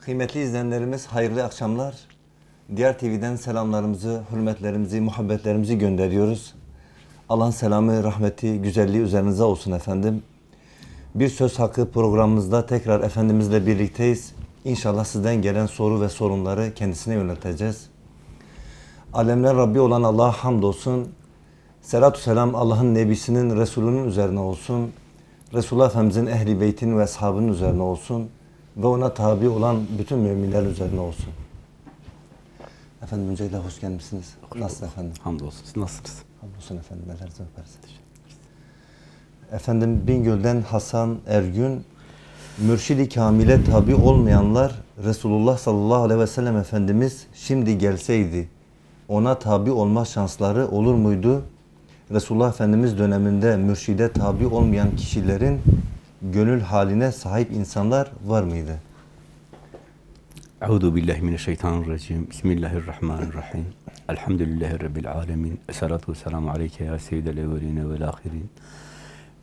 Kıymetli izleyenlerimiz hayırlı akşamlar. Diğer TV'den selamlarımızı, hürmetlerimizi, muhabbetlerimizi gönderiyoruz. Allah'ın selamı, rahmeti, güzelliği üzerinize olsun efendim. Bir Söz Hakkı programımızda tekrar Efendimizle birlikteyiz. İnşallah sizden gelen soru ve sorunları kendisine yönelteceğiz. Alemler Rabbi olan Allah'a hamdolsun. Selatü selam Allah'ın Nebisinin, Resulünün üzerine olsun. Resulullah Efendimizin ehli beytin ve ashabının üzerine olsun. Ve ona tabi olan bütün müminler üzerine olsun. Efendim öncelikle hoş gelmişsiniz. Nasılsınız efendim? Hamdolsun. Siz nasılsınız? Hamdolsun efendim. Ellerinizden öperiz. Efendim Bingöl'den Hasan Ergün Mürşidi Kamil'e tabi olmayanlar Resulullah sallallahu aleyhi ve sellem Efendimiz şimdi gelseydi ona tabi olma şansları olur muydu? Resulullah Efendimiz döneminde mürşide tabi olmayan kişilerin gönül haline sahip insanlar var mıydı? Euzu billahi mineşşeytanirracim. Bismillahirrahmanirrahim. Elhamdülillahi rabbil alamin. Essalatu vesselamu aleyke ya seyyidel evvelin ve'l ahirin.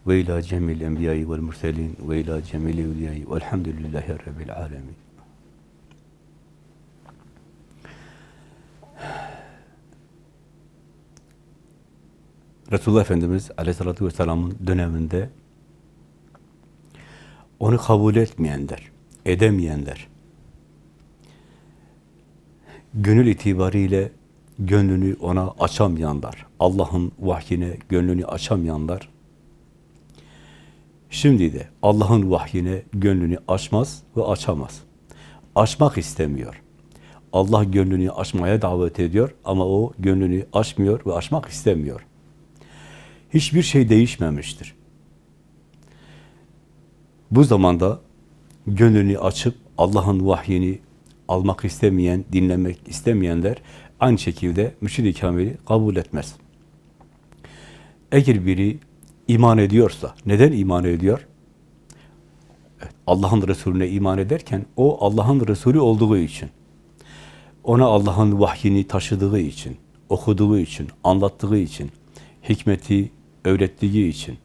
Ve ila cemil enbiya'i ve'l murselin ve ila cemil evliya'i ve'lhamdülillahi rabbil alamin. Resulullah Efendimiz Aleyhisselatü Vesselam'ın döneminde onu kabul etmeyenler, edemeyenler, gönül itibariyle gönlünü ona açamayanlar, Allah'ın vahyine gönlünü açamayanlar, şimdi de Allah'ın vahyine gönlünü açmaz ve açamaz. Açmak istemiyor. Allah gönlünü açmaya davet ediyor ama o gönlünü açmıyor ve açmak istemiyor. Hiçbir şey değişmemiştir. Bu zamanda gönlünü açıp Allah'ın vahyini almak istemeyen, dinlemek istemeyenler aynı şekilde mürşid-i kamili kabul etmez. Eğer biri iman ediyorsa, neden iman ediyor? Allah'ın Resulüne iman ederken, o Allah'ın Resulü olduğu için, ona Allah'ın vahyini taşıdığı için, okuduğu için, anlattığı için, hikmeti öğrettiği için,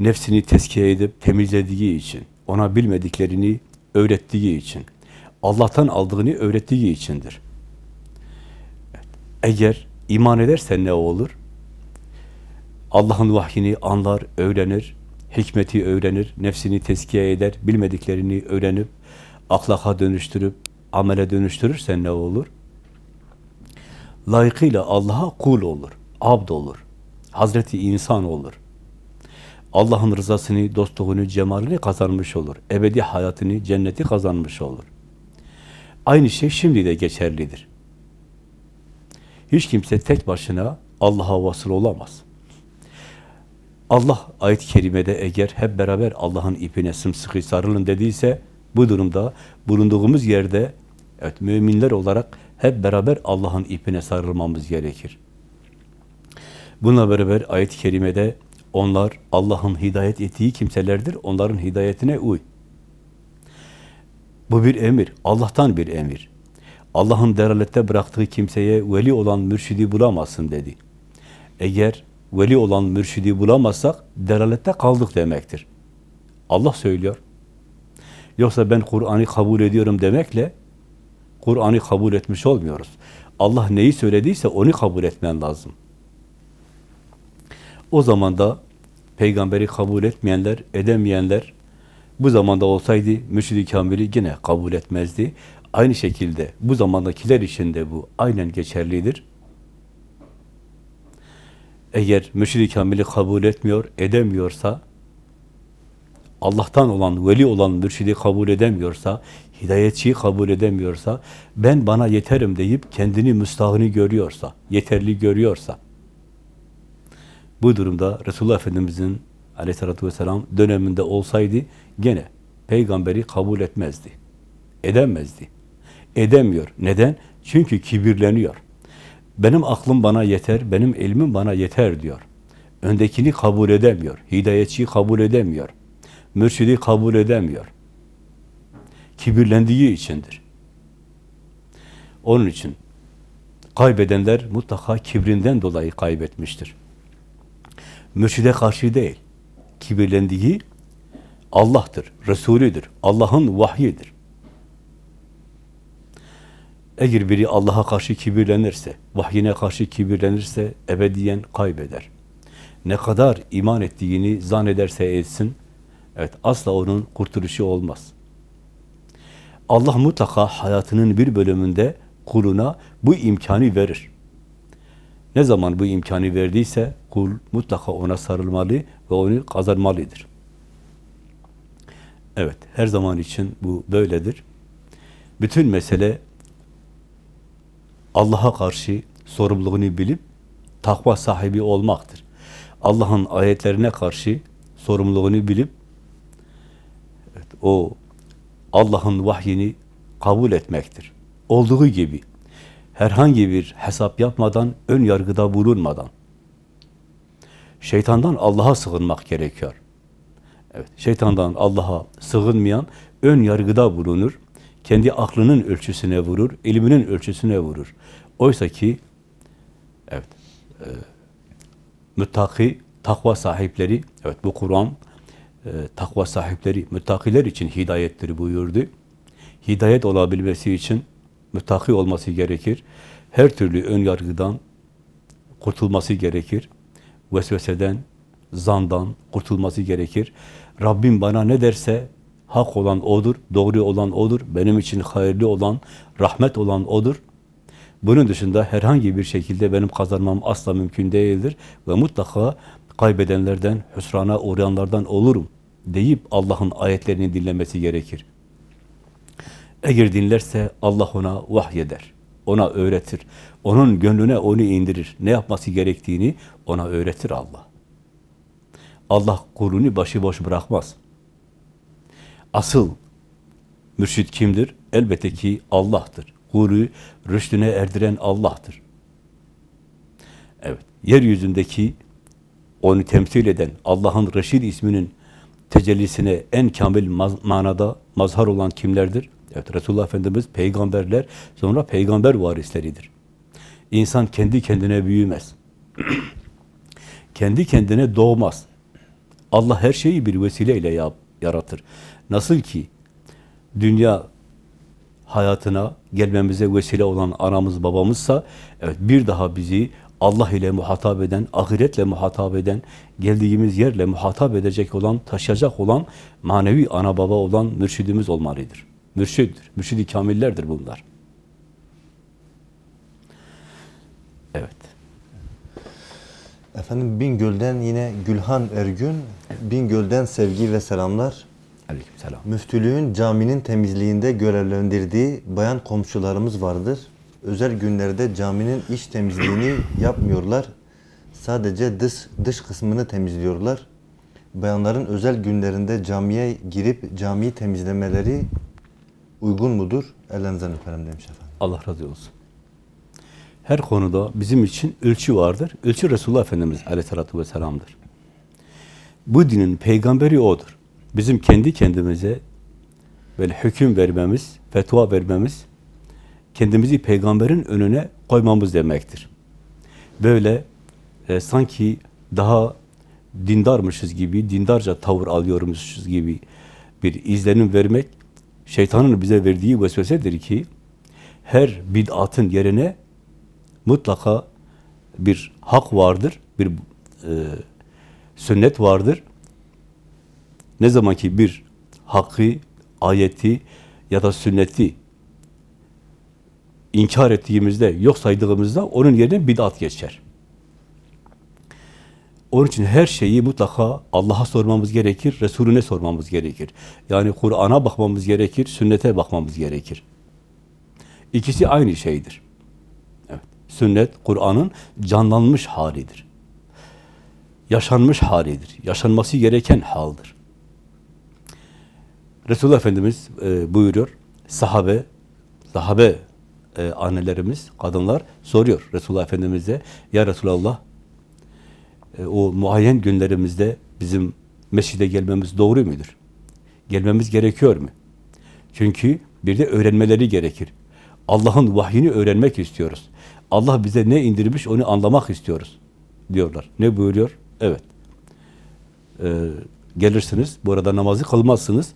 nefsini tezkiye edip temizlediği için, ona bilmediklerini öğrettiği için, Allah'tan aldığını öğrettiği içindir. Eğer iman ederse ne olur? Allah'ın vahyini anlar, öğrenir, hikmeti öğrenir, nefsini tezkiye eder, bilmediklerini öğrenip, ahlaka dönüştürüp, amele dönüştürürse ne olur? Layıkıyla Allah'a kul olur, abd olur, Hazreti insan olur. Allah'ın rızasını, dostluğunu, cemalini kazanmış olur. Ebedi hayatını, cenneti kazanmış olur. Aynı şey şimdi de geçerlidir. Hiç kimse tek başına Allah'a vasıl olamaz. Allah ayet-i kerimede eğer hep beraber Allah'ın ipine sımsıkı sarılın dediyse bu durumda bulunduğumuz yerde evet müminler olarak hep beraber Allah'ın ipine sarılmamız gerekir. Bununla beraber ayet-i kerimede onlar Allah'ın hidayet ettiği kimselerdir. Onların hidayetine uy. Bu bir emir. Allah'tan bir emir. Allah'ın delalette bıraktığı kimseye veli olan mürşidi bulamazsın dedi. Eğer veli olan mürşidi bulamazsak delalette kaldık demektir. Allah söylüyor. Yoksa ben Kur'an'ı kabul ediyorum demekle Kur'an'ı kabul etmiş olmuyoruz. Allah neyi söylediyse onu kabul etmen lazım. O zaman da peygamberi kabul etmeyenler, edemeyenler bu zamanda olsaydı mürşid-i kamili yine kabul etmezdi. Aynı şekilde bu zamandakiler için de bu aynen geçerlidir. Eğer mürşid-i kamili kabul etmiyor, edemiyorsa, Allah'tan olan, veli olan mürşidi kabul edemiyorsa, hidayetçiyi kabul edemiyorsa, ben bana yeterim deyip kendini müstahını görüyorsa, yeterli görüyorsa, bu durumda Resulullah Efendimiz'in aleyhissalatü vesselam döneminde olsaydı gene peygamberi kabul etmezdi. Edemezdi. Edemiyor. Neden? Çünkü kibirleniyor. Benim aklım bana yeter, benim ilmim bana yeter diyor. Öndekini kabul edemiyor. Hidayetçiyi kabul edemiyor. Mürşidi kabul edemiyor. Kibirlendiği içindir. Onun için kaybedenler mutlaka kibrinden dolayı kaybetmiştir mürşide karşı değil, kibirlendiği, Allah'tır, Resulüdür, Allah'ın vahyidir. Eğer biri Allah'a karşı kibirlenirse, vahyine karşı kibirlenirse ebediyen kaybeder. Ne kadar iman ettiğini zannederse etsin, evet asla onun kurtuluşu olmaz. Allah mutlaka hayatının bir bölümünde kuluna bu imkanı verir. Ne zaman bu imkanı verdiyse kul mutlaka ona sarılmalı ve onu kazanmalıdır. Evet, her zaman için bu böyledir. Bütün mesele Allah'a karşı sorumluluğunu bilip takva sahibi olmaktır. Allah'ın ayetlerine karşı sorumluluğunu bilip evet, o Allah'ın vahyini kabul etmektir. Olduğu gibi herhangi bir hesap yapmadan, ön yargıda bulunmadan şeytandan Allah'a sığınmak gerekiyor. Evet, şeytandan Allah'a sığınmayan ön yargıda bulunur. Kendi aklının ölçüsüne vurur, ilminin ölçüsüne vurur. Oysa ki evet e, müttaki, takva sahipleri, evet bu Kur'an e, takva sahipleri, müttakiler için hidayettir buyurdu. Hidayet olabilmesi için müttaki olması gerekir. Her türlü ön yargıdan kurtulması gerekir. Vesveseden, zandan kurtulması gerekir. Rabbim bana ne derse hak olan odur, doğru olan odur, benim için hayırlı olan, rahmet olan odur. Bunun dışında herhangi bir şekilde benim kazanmam asla mümkün değildir ve mutlaka kaybedenlerden, hüsrana uğrayanlardan olurum deyip Allah'ın ayetlerini dinlemesi gerekir. Eğer dinlerse Allah ona vahyeder, ona öğretir. Onun gönlüne onu indirir. Ne yapması gerektiğini ona öğretir Allah. Allah kulunu başıboş bırakmaz. Asıl mürşit kimdir? Elbette ki Allah'tır. Kulu rüştüne erdiren Allah'tır. Evet, yeryüzündeki onu temsil eden Allah'ın Reşid isminin tecellisine en kamil manada mazhar olan kimlerdir? Evet, Resulullah Efendimiz peygamberler, sonra peygamber varisleridir. İnsan kendi kendine büyümez. kendi kendine doğmaz. Allah her şeyi bir vesileyle yap, yaratır. Nasıl ki dünya hayatına gelmemize vesile olan anamız babamızsa, evet bir daha bizi Allah ile muhatap eden, ahiretle muhatap eden, geldiğimiz yerle muhatap edecek olan, taşıyacak olan, manevi ana baba olan mürşidimiz olmalıdır. Mürşiddir, mürşidi kamillerdir bunlar. Evet. Efendim Bingöl'den yine Gülhan Ergün, Bingöl'den sevgi ve selamlar. Aleykümselam. Müftülüğün caminin temizliğinde görevlendirdiği bayan komşularımız vardır. Özel günlerde caminin iç temizliğini yapmıyorlar. Sadece dış, dış kısmını temizliyorlar. Bayanların özel günlerinde camiye girip camiyi temizlemeleri uygun mudur? Ellerinizden öperim demiş efendim. Allah razı olsun. Her konuda bizim için ölçü vardır. Ölçü Resulullah Efendimiz aleyhissalatü vesselam'dır. Bu dinin peygamberi O'dur. Bizim kendi kendimize böyle hüküm vermemiz, fetva vermemiz, kendimizi peygamberin önüne koymamız demektir. Böyle e, sanki daha dindarmışız gibi, dindarca tavır alıyormuşuz gibi bir izlenim vermek, şeytanın bize verdiği vesvesedir ki, her bid'atın yerine mutlaka bir hak vardır, bir e, sünnet vardır. Ne zaman ki bir hakkı, ayeti ya da sünneti inkar ettiğimizde, yok saydığımızda onun yerine bid'at geçer. Onun için her şeyi mutlaka Allah'a sormamız gerekir, Resulüne sormamız gerekir. Yani Kur'an'a bakmamız gerekir, sünnete bakmamız gerekir. İkisi aynı şeydir. Evet. Sünnet, Kur'an'ın canlanmış halidir. Yaşanmış halidir. Yaşanması gereken haldir. Resulullah Efendimiz e, buyuruyor, sahabe, sahabe e, annelerimiz, kadınlar soruyor Resulullah Efendimiz'e, ya Resulallah, o muayyen günlerimizde bizim mescide gelmemiz doğru mudur? Gelmemiz gerekiyor mu? Çünkü bir de öğrenmeleri gerekir. Allah'ın vahyini öğrenmek istiyoruz. Allah bize ne indirmiş onu anlamak istiyoruz diyorlar. Ne buyuruyor? Evet. Ee, Gelirsiniz, bu arada namazı kılmazsınız.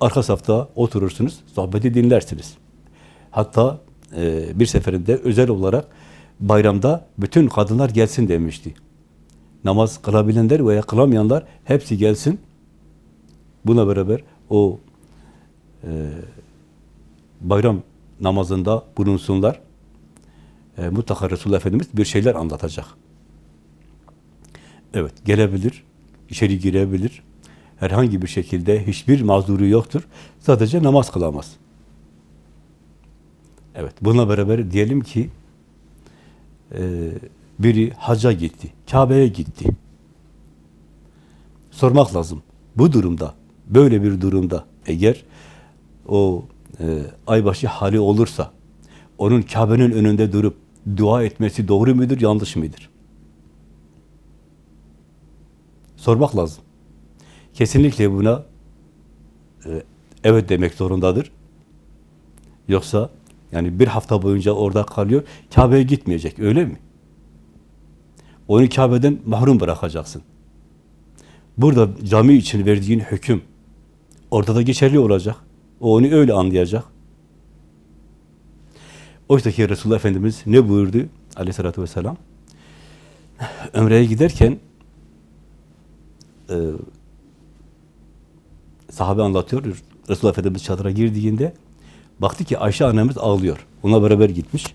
Arka safta oturursunuz, sohbeti dinlersiniz. Hatta e, bir seferinde özel olarak bayramda bütün kadınlar gelsin demişti. Namaz kılabilenler veya kılamayanlar hepsi gelsin. Buna beraber o e, bayram namazında bulunsunlar. E, mutlaka Resulullah Efendimiz bir şeyler anlatacak. Evet, gelebilir, içeri girebilir. Herhangi bir şekilde hiçbir mazuru yoktur. Sadece namaz kılamaz. Evet, bununla beraber diyelim ki e, biri hacca gitti, Kabe'ye gitti. Sormak lazım. Bu durumda, böyle bir durumda eğer o e, aybaşı hali olursa, onun Kabe'nin önünde durup dua etmesi doğru mudur, yanlış mıdır? Sormak lazım. Kesinlikle buna e, evet demek zorundadır. Yoksa yani bir hafta boyunca orada kalıyor, Kabe'ye gitmeyecek, öyle mi? Onu Kabe'den mahrum bırakacaksın. Burada cami için verdiğin hüküm orada da geçerli olacak. O onu öyle anlayacak. Oysa ki Resulullah Efendimiz ne buyurdu aleyhissalatü vesselam? Ömre'ye giderken e, sahabe anlatıyor. Resulullah Efendimiz çadıra girdiğinde baktı ki Ayşe annemiz ağlıyor. Ona beraber gitmiş.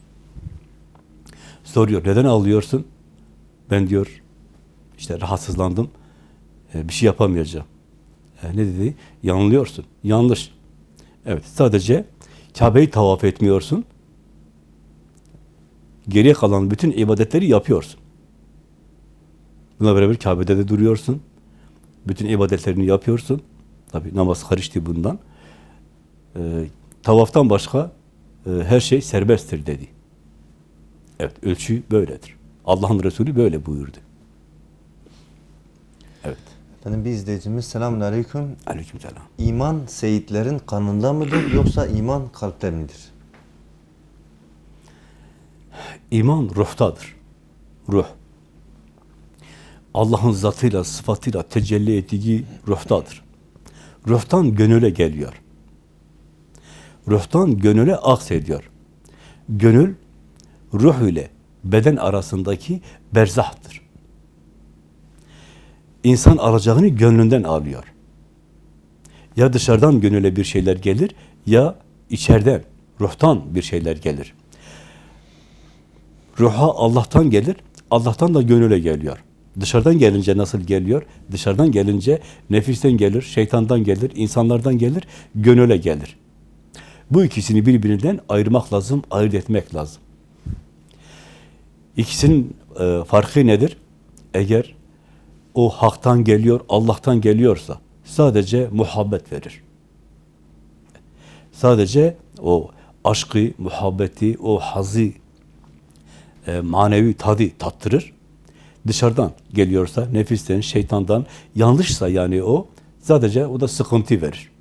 Soruyor, neden ağlıyorsun? Ben diyor, işte rahatsızlandım, e, bir şey yapamayacağım. E, ne dedi? Yanılıyorsun. Yanlış. Evet, sadece Kabe'yi tavaf etmiyorsun. Geriye kalan bütün ibadetleri yapıyorsun. Buna beraber Kabe'de de duruyorsun. Bütün ibadetlerini yapıyorsun. Tabi namaz karıştı bundan. E, tavaftan başka e, her şey serbesttir dedi. Evet, ölçü böyledir. Allah'ın Resulü böyle buyurdu. Evet. Efendim bir izleyicimiz selamun aleyküm. Aleykümselam. İman seyitlerin kanında mıdır yoksa iman kalpte midir? İman ruhtadır. Ruh. Allah'ın zatıyla, sıfatıyla tecelli ettiği ruhtadır. Ruhtan gönüle geliyor. Ruhtan gönüle aksediyor. Gönül, ruh ile beden arasındaki berzahtır. İnsan alacağını gönlünden alıyor. Ya dışarıdan gönüle bir şeyler gelir, ya içeriden, ruhtan bir şeyler gelir. Ruha Allah'tan gelir, Allah'tan da gönüle geliyor. Dışarıdan gelince nasıl geliyor? Dışarıdan gelince nefisten gelir, şeytandan gelir, insanlardan gelir, gönüle gelir. Bu ikisini birbirinden ayırmak lazım, ayırt etmek lazım. İkisinin e, farkı nedir? Eğer o haktan geliyor, Allah'tan geliyorsa sadece muhabbet verir. Sadece o aşkı, muhabbeti, o hazı, e, manevi tadı tattırır. Dışarıdan geliyorsa, nefisten, şeytandan, yanlışsa yani o, sadece o da sıkıntı verir.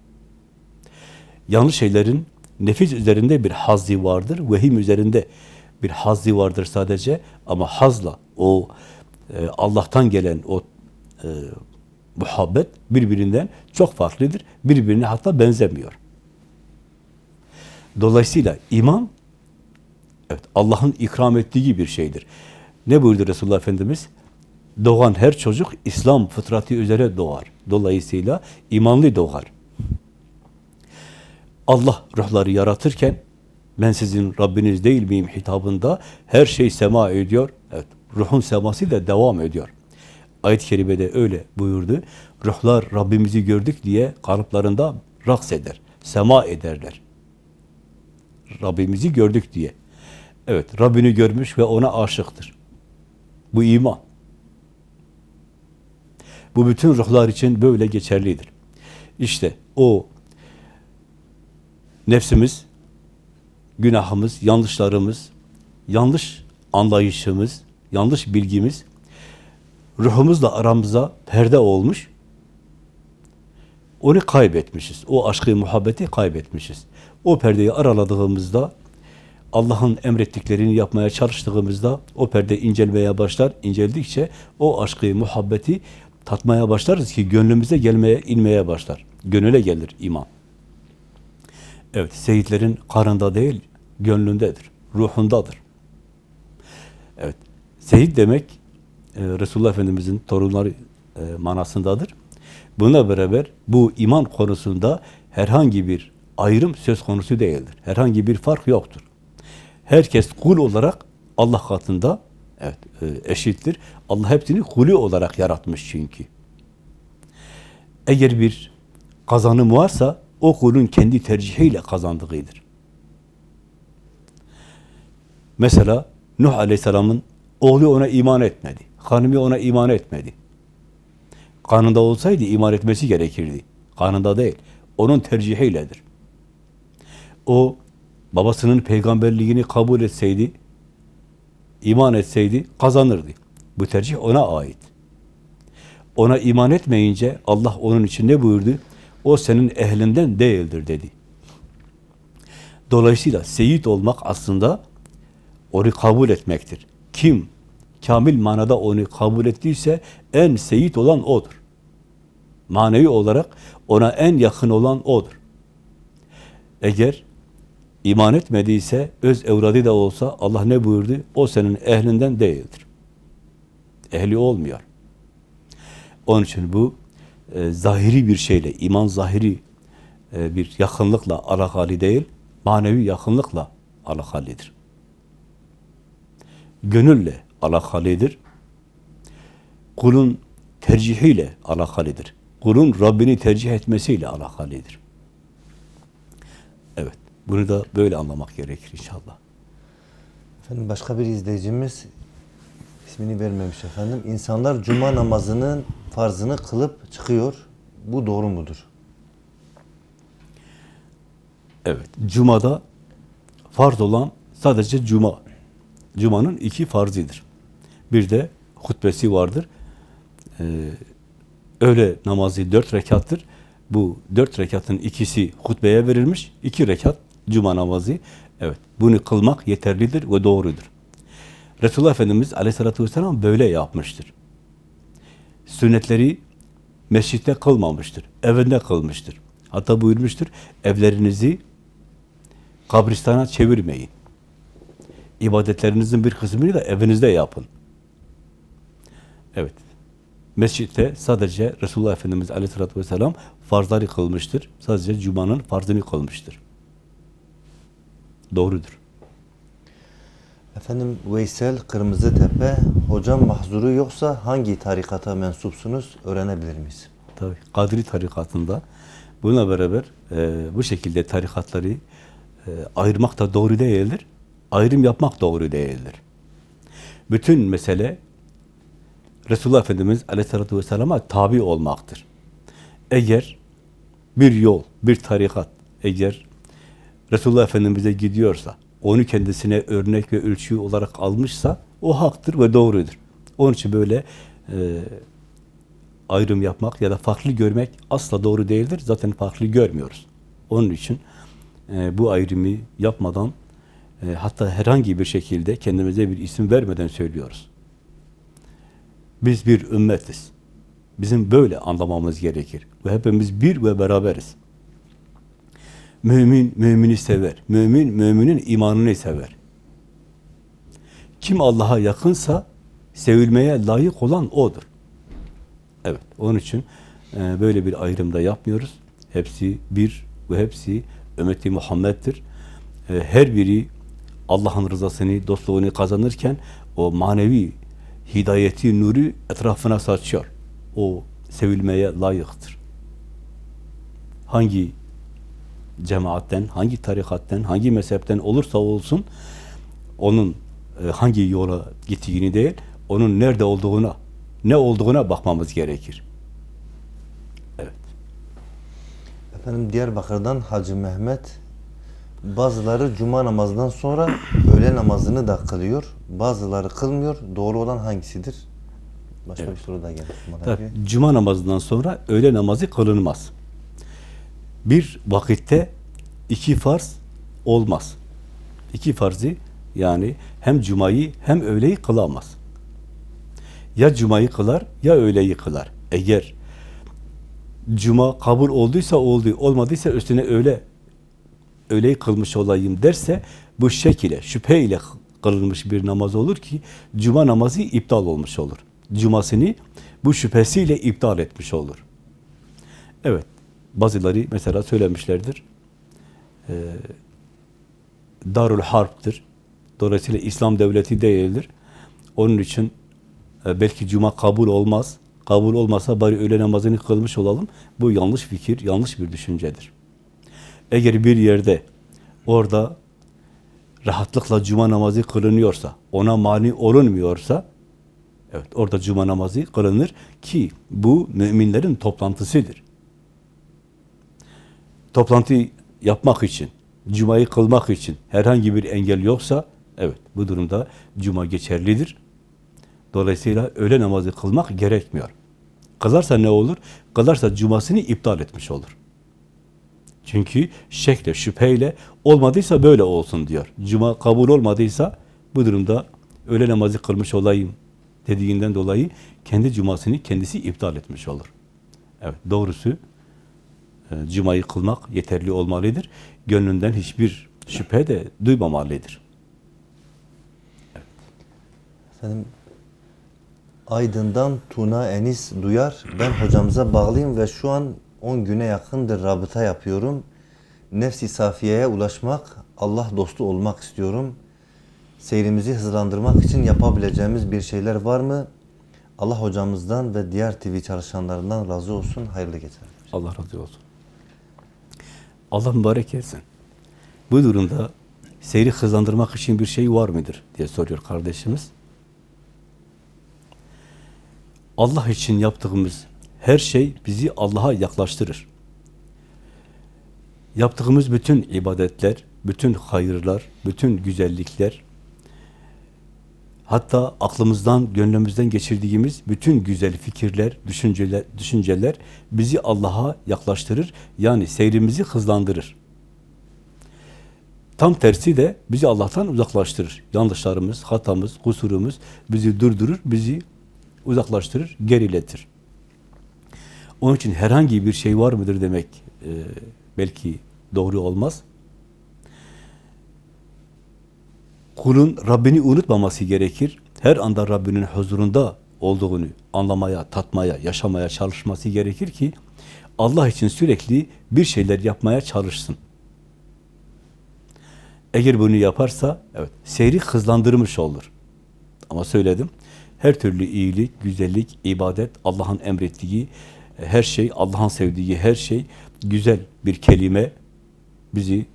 Yanlış şeylerin nefis üzerinde bir hazzi vardır, vehim üzerinde bir hazzi vardır sadece ama hazla o e, Allah'tan gelen o e, muhabbet birbirinden çok farklıdır. Birbirine hatta benzemiyor. Dolayısıyla iman evet Allah'ın ikram ettiği bir şeydir. Ne buyurdu Resulullah Efendimiz? Doğan her çocuk İslam fıtratı üzere doğar. Dolayısıyla imanlı doğar. Allah ruhları yaratırken ben sizin Rabbiniz değil miyim hitabında her şey sema ediyor. Evet, ruhun seması da devam ediyor. Ayet-i kerimede öyle buyurdu. Ruhlar Rabbimizi gördük diye kalıplarında raks eder, sema ederler. Rabbimizi gördük diye. Evet, Rabbini görmüş ve ona aşıktır. Bu iman. Bu bütün ruhlar için böyle geçerlidir. İşte o nefsimiz, günahımız, yanlışlarımız, yanlış anlayışımız, yanlış bilgimiz ruhumuzla aramıza perde olmuş. Onu kaybetmişiz. O aşkı, muhabbeti kaybetmişiz. O perdeyi araladığımızda Allah'ın emrettiklerini yapmaya çalıştığımızda o perde incelmeye başlar. İnceldikçe o aşkı, muhabbeti tatmaya başlarız ki gönlümüze gelmeye, inmeye başlar. Gönüle gelir iman. Evet, seyitlerin karında değil, gönlündedir, ruhundadır. Evet, seyit demek e, Resulullah Efendimiz'in torunları e, manasındadır. Bununla beraber bu iman konusunda herhangi bir ayrım söz konusu değildir. Herhangi bir fark yoktur. Herkes kul olarak Allah katında evet e, eşittir. Allah hepsini kulü olarak yaratmış çünkü. Eğer bir kazanım varsa o kulun kendi tercihiyle kazandığıdır. Mesela Nuh Aleyhisselam'ın oğlu ona iman etmedi. Hanımı ona iman etmedi. Kanında olsaydı iman etmesi gerekirdi. Kanında değil. Onun tercihiyledir. O babasının peygamberliğini kabul etseydi, iman etseydi kazanırdı. Bu tercih ona ait. Ona iman etmeyince Allah onun için ne buyurdu? O senin ehlinden değildir dedi. Dolayısıyla seyit olmak aslında onu kabul etmektir. Kim kamil manada onu kabul ettiyse en seyit olan odur. Manevi olarak ona en yakın olan odur. Eğer iman etmediyse, öz evradı da olsa Allah ne buyurdu? O senin ehlinden değildir. Ehli olmuyor. Onun için bu e, zahiri bir şeyle, iman zahiri e, bir yakınlıkla alakalı değil, manevi yakınlıkla alakalıdır. Gönülle alakalıdır. Kulun tercihiyle alakalıdır. Kulun Rabbini tercih etmesiyle alakalıdır. Evet, bunu da böyle anlamak gerekir inşallah. Efendim başka bir izleyicimiz ismini vermemiş efendim. İnsanlar cuma namazının farzını kılıp çıkıyor. Bu doğru mudur? Evet, Cuma'da farz olan sadece Cuma. Cuma'nın iki farzidir. Bir de hutbesi vardır. Ee, öğle namazı dört rekattır. Bu dört rekatın ikisi hutbeye verilmiş, iki rekat Cuma namazı. Evet, bunu kılmak yeterlidir ve doğrudur. Resulullah Efendimiz aleyhissalatü vesselam böyle yapmıştır. Sünnetleri mescitte kılmamıştır, evinde kılmıştır. Hatta buyurmuştur, evlerinizi kabristana çevirmeyin. İbadetlerinizin bir kısmını da evinizde yapın. Evet. Mescitte sadece Resulullah Efendimiz Aleyhisselatü Vesselam farzları kılmıştır. Sadece Cuma'nın farzını kılmıştır. Doğrudur. Efendim Veysel Kırmızıtepe, hocam mahzuru yoksa hangi tarikata mensupsunuz öğrenebilir miyiz? Tabii. Kadri tarikatında buna beraber e, bu şekilde tarikatları e, ayırmak da doğru değildir. Ayrım yapmak doğru değildir. Bütün mesele Resulullah Efendimiz Aleyhisselatü Vesselam'a tabi olmaktır. Eğer bir yol, bir tarikat, eğer Resulullah Efendimiz'e gidiyorsa, onu kendisine örnek ve ölçü olarak almışsa, o haktır ve doğrudur. Onun için böyle e, ayrım yapmak ya da farklı görmek asla doğru değildir. Zaten farklı görmüyoruz. Onun için e, bu ayrımı yapmadan, e, hatta herhangi bir şekilde kendimize bir isim vermeden söylüyoruz. Biz bir ümmetiz. Bizim böyle anlamamız gerekir. Ve hepimiz bir ve beraberiz. Mümin, mümini sever. Mümin, müminin imanını sever. Kim Allah'a yakınsa sevilmeye layık olan O'dur. Evet, onun için e, böyle bir ayrımda yapmıyoruz. Hepsi bir ve hepsi ümmeti Muhammed'dir. E, her biri Allah'ın rızasını, dostluğunu kazanırken o manevi hidayeti, nuru etrafına saçıyor. O sevilmeye layıktır. Hangi cemaatten, hangi tarikatten, hangi mezhepten olursa olsun onun e, hangi yola gittiğini değil, onun nerede olduğuna, ne olduğuna bakmamız gerekir. Evet. Efendim Diyarbakır'dan Hacı Mehmet bazıları cuma namazından sonra öğle namazını da kılıyor. Bazıları kılmıyor. Doğru olan hangisidir? Başka Evet. bir soru da geldi. Tabii, cuma namazından sonra öğle namazı kılınmaz. Bir vakitte iki farz olmaz. İki farzı yani hem cumayı hem öğleyi kılamaz. Ya cumayı kılar ya öğleyi kılar. Eğer cuma kabul olduysa oldu, olmadıysa üstüne öyle öyle kılmış olayım derse bu şekilde şüpheyle kılınmış bir namaz olur ki cuma namazı iptal olmuş olur. Cumasını bu şüphesiyle iptal etmiş olur. Evet. Bazıları mesela söylemişlerdir. Ee, Darül Harp'tir. Dolayısıyla İslam devleti değildir. Onun için e, belki cuma kabul olmaz. Kabul olmasa bari öğle namazını kılmış olalım. Bu yanlış fikir, yanlış bir düşüncedir. Eğer bir yerde orada rahatlıkla cuma namazı kılınıyorsa, ona mani olunmuyorsa, evet orada cuma namazı kılınır ki bu müminlerin toplantısıdır. Toplantı yapmak için, cumayı kılmak için herhangi bir engel yoksa, evet bu durumda cuma geçerlidir. Dolayısıyla öğle namazı kılmak gerekmiyor. Kılarsa ne olur? Kılarsa cumasını iptal etmiş olur. Çünkü şekle, şüpheyle olmadıysa böyle olsun diyor. Cuma kabul olmadıysa bu durumda öğle namazı kılmış olayım dediğinden dolayı kendi cumasını kendisi iptal etmiş olur. Evet doğrusu e, cumayı kılmak yeterli olmalıdır. Gönlünden hiçbir şüphe de duymamalıdır. Efendim Aydın'dan Tuna Enis Duyar. Ben hocamıza bağlıyım ve şu an 10 güne yakındır rabıta yapıyorum. Nefsi safiyeye ulaşmak, Allah dostu olmak istiyorum. Seyrimizi hızlandırmak için yapabileceğimiz bir şeyler var mı? Allah hocamızdan ve diğer TV çalışanlarından razı olsun. Hayırlı geceler. Allah razı olsun. Allah mübarek etsin. Bu durumda seyri hızlandırmak için bir şey var mıdır diye soruyor kardeşimiz. Allah için yaptığımız her şey bizi Allah'a yaklaştırır. Yaptığımız bütün ibadetler, bütün hayırlar, bütün güzellikler, hatta aklımızdan, gönlümüzden geçirdiğimiz bütün güzel fikirler, düşünceler, düşünceler bizi Allah'a yaklaştırır. Yani seyrimizi hızlandırır. Tam tersi de bizi Allah'tan uzaklaştırır. Yanlışlarımız, hatamız, kusurumuz bizi durdurur, bizi uzaklaştırır, geriletir. Onun için herhangi bir şey var mıdır demek e, belki doğru olmaz. Kulun Rabbini unutmaması gerekir. Her anda Rabbinin huzurunda olduğunu anlamaya, tatmaya, yaşamaya çalışması gerekir ki Allah için sürekli bir şeyler yapmaya çalışsın. Eğer bunu yaparsa, evet, seyri hızlandırmış olur. Ama söyledim, her türlü iyilik, güzellik, ibadet, Allah'ın emrettiği her şey, Allah'ın sevdiği her şey, güzel bir kelime bizi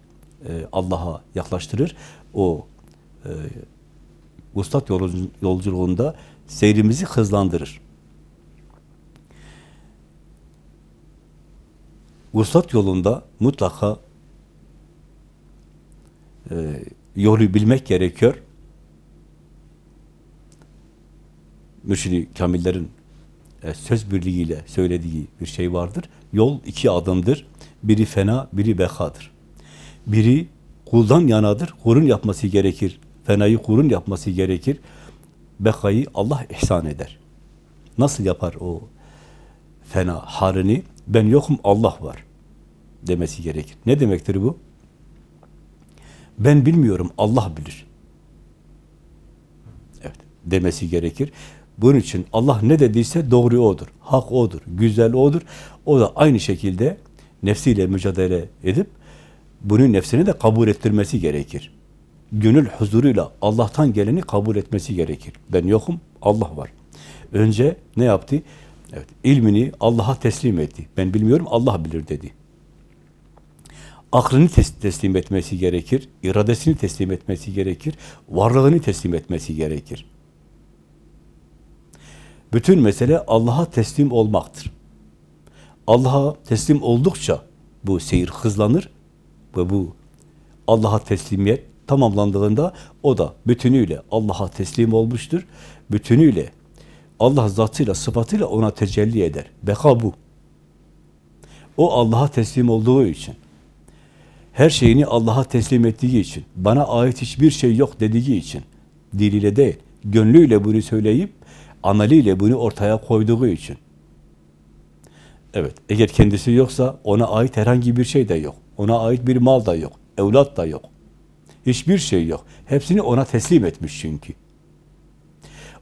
e, Allah'a yaklaştırır. O e, yolcu- yolculuğunda seyrimizi hızlandırır. Vuslat yolunda mutlaka e, yolu bilmek gerekiyor. Mürşid-i Kamillerin e, söz birliğiyle söylediği bir şey vardır. Yol iki adımdır. Biri fena, biri bekadır. Biri kuldan yanadır. Kulun yapması gerekir. Fenayı kulun yapması gerekir. Bekayı Allah ihsan eder. Nasıl yapar o fena halini? Ben yokum, Allah var demesi gerekir. Ne demektir bu? Ben bilmiyorum, Allah bilir. Evet, demesi gerekir. Bunun için Allah ne dediyse doğru odur, hak odur, güzel odur. O da aynı şekilde nefsiyle mücadele edip bunu nefsine de kabul ettirmesi gerekir. Gönül huzuruyla Allah'tan geleni kabul etmesi gerekir. Ben yokum, Allah var. Önce ne yaptı? Evet, ilmini Allah'a teslim etti. Ben bilmiyorum, Allah bilir dedi. Aklını tes- teslim etmesi gerekir, iradesini teslim etmesi gerekir, varlığını teslim etmesi gerekir. Bütün mesele Allah'a teslim olmaktır. Allah'a teslim oldukça bu seyir hızlanır ve bu Allah'a teslimiyet tamamlandığında o da bütünüyle Allah'a teslim olmuştur. Bütünüyle Allah zatıyla, sıfatıyla ona tecelli eder. Beka bu. O Allah'a teslim olduğu için, her şeyini Allah'a teslim ettiği için, bana ait hiçbir şey yok dediği için, diliyle değil, gönlüyle bunu söyleyip, ameliyle bunu ortaya koyduğu için, Evet, eğer kendisi yoksa ona ait herhangi bir şey de yok. Ona ait bir mal da yok, evlat da yok. Hiçbir şey yok. Hepsini ona teslim etmiş çünkü.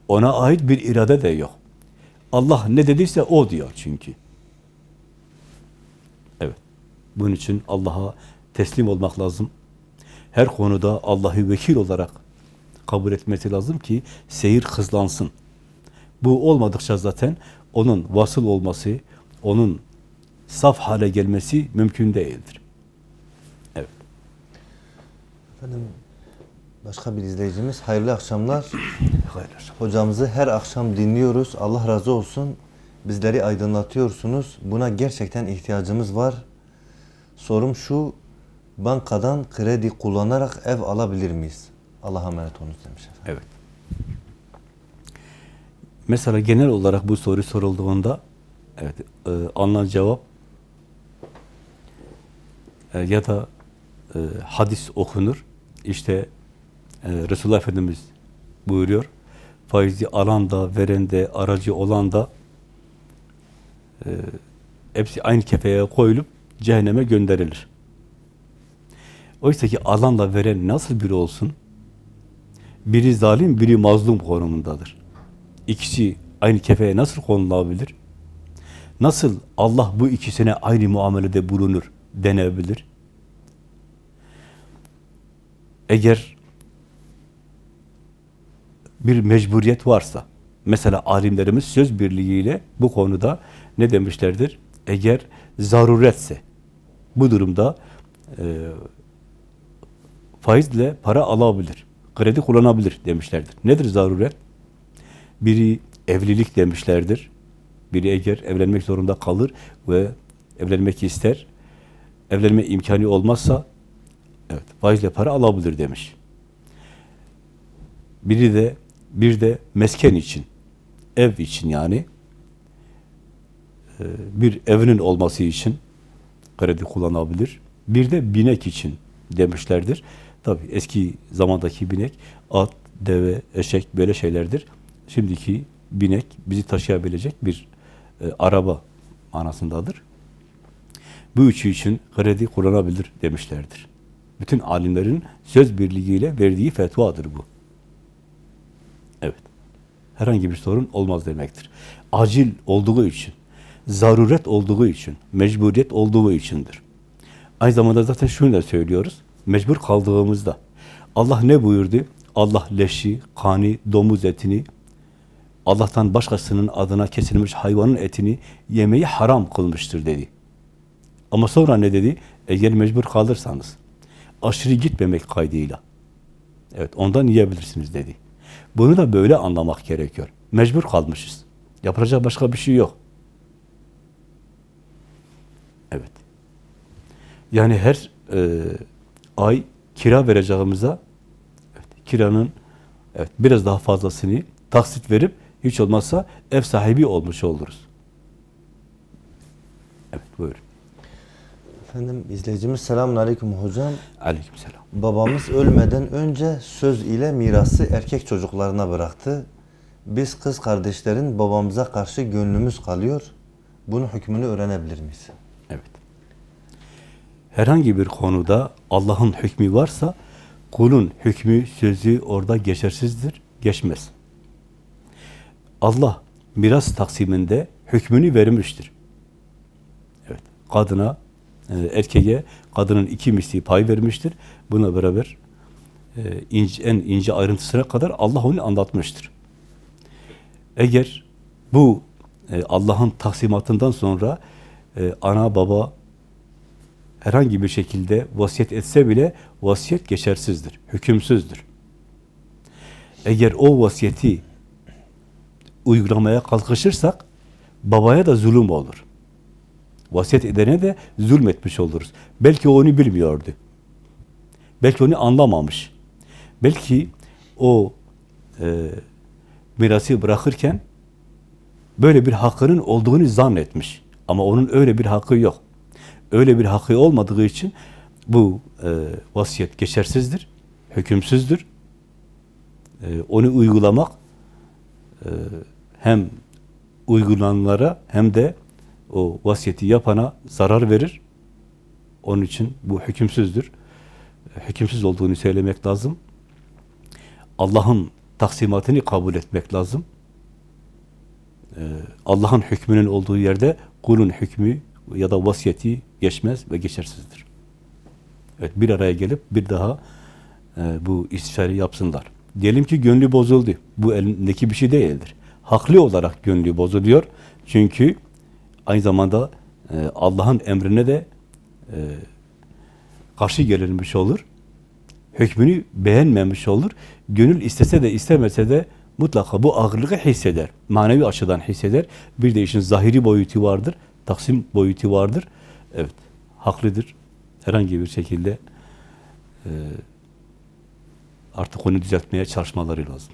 Ona ait bir irade de yok. Allah ne dediyse o diyor çünkü. Evet. Bunun için Allah'a teslim olmak lazım. Her konuda Allah'ı vekil olarak kabul etmesi lazım ki seyir hızlansın. Bu olmadıkça zaten onun vasıl olması, onun saf hale gelmesi mümkün değildir. Evet. Efendim başka bir izleyicimiz hayırlı akşamlar. Hayırlı. Hocamızı her akşam dinliyoruz. Allah razı olsun. Bizleri aydınlatıyorsunuz. Buna gerçekten ihtiyacımız var. Sorum şu. Bankadan kredi kullanarak ev alabilir miyiz? Allah'a emanet olunuz demiş efendim. Evet. Mesela genel olarak bu soru sorulduğunda evet e, alınan cevap e, ya da e, hadis okunur. İşte e, Resulullah Efendimiz buyuruyor. Faizi alan da, veren de, aracı olan da e, hepsi aynı kefeye koyulup cehenneme gönderilir. Oysa ki alanla veren nasıl biri olsun? Biri zalim, biri mazlum konumundadır. İkisi aynı kefeye nasıl konulabilir? Nasıl Allah bu ikisine aynı muamelede bulunur denebilir? Eğer bir mecburiyet varsa, mesela alimlerimiz söz birliğiyle bu konuda ne demişlerdir? Eğer zaruretse, bu durumda e, faizle para alabilir, kredi kullanabilir demişlerdir. Nedir zaruret? Biri evlilik demişlerdir. Biri eğer evlenmek zorunda kalır ve evlenmek ister, evlenme imkanı olmazsa evet faizle para alabilir demiş. Biri de bir de mesken için, ev için yani e, bir evinin olması için kredi kullanabilir. Bir de binek için demişlerdir. Tabi eski zamandaki binek at, deve, eşek böyle şeylerdir. Şimdiki binek bizi taşıyabilecek bir e, araba manasındadır. Bu üçü için kredi kullanabilir demişlerdir. Bütün alimlerin söz birliğiyle verdiği fetvadır bu. Evet. Herhangi bir sorun olmaz demektir. Acil olduğu için, zaruret olduğu için, mecburiyet olduğu içindir. Aynı zamanda zaten şunu da söylüyoruz. Mecbur kaldığımızda Allah ne buyurdu? Allah leşi, kani, domuz etini, Allah'tan başkasının adına kesilmiş hayvanın etini yemeyi haram kılmıştır dedi. Ama sonra ne dedi? Eğer mecbur kalırsanız, aşırı gitmemek kaydıyla, evet ondan yiyebilirsiniz dedi. Bunu da böyle anlamak gerekiyor. Mecbur kalmışız. Yapacak başka bir şey yok. Evet. Yani her e, ay kira vereceğimize evet, kiranın evet, biraz daha fazlasını taksit verip hiç olmazsa ev sahibi olmuş oluruz. Evet buyurun. Efendim izleyicimiz selamun aleyküm hocam. Aleykümselam. Babamız ölmeden önce söz ile mirası erkek çocuklarına bıraktı. Biz kız kardeşlerin babamıza karşı gönlümüz kalıyor. Bunun hükmünü öğrenebilir miyiz? Evet. Herhangi bir konuda Allah'ın hükmü varsa kulun hükmü, sözü orada geçersizdir, geçmez. Allah miras taksiminde hükmünü vermiştir. Evet. Kadına, e, erkeğe kadının iki misli pay vermiştir. Buna beraber e, en ince ayrıntısına kadar Allah onu anlatmıştır. Eğer bu e, Allah'ın taksimatından sonra ana baba herhangi bir şekilde vasiyet etse bile vasiyet geçersizdir, hükümsüzdür. Eğer o vasiyeti uygulamaya kalkışırsak babaya da zulüm olur. Vasiyet edene de zulmetmiş oluruz. Belki onu bilmiyordu. Belki onu anlamamış. Belki o e, mirası bırakırken böyle bir hakkının olduğunu zannetmiş. Ama onun öyle bir hakkı yok. Öyle bir hakkı olmadığı için bu e, vasiyet geçersizdir, hükümsüzdür. E, onu uygulamak e, hem uygulananlara hem de o vasiyeti yapana zarar verir. Onun için bu hükümsüzdür. Hükümsüz olduğunu söylemek lazım. Allah'ın taksimatını kabul etmek lazım. Ee, Allah'ın hükmünün olduğu yerde kulun hükmü ya da vasiyeti geçmez ve geçersizdir. Evet, bir araya gelip bir daha e, bu istişareyi yapsınlar. Diyelim ki gönlü bozuldu. Bu elindeki bir şey değildir. Haklı olarak gönlü bozuluyor. Çünkü aynı zamanda e, Allah'ın emrine de e, karşı gelinmiş olur. Hükmünü beğenmemiş olur. Gönül istese de istemese de mutlaka bu ağırlığı hisseder. Manevi açıdan hisseder. Bir de işin zahiri boyutu vardır. Taksim boyutu vardır. Evet, haklıdır. Herhangi bir şekilde e, artık onu düzeltmeye çalışmaları lazım.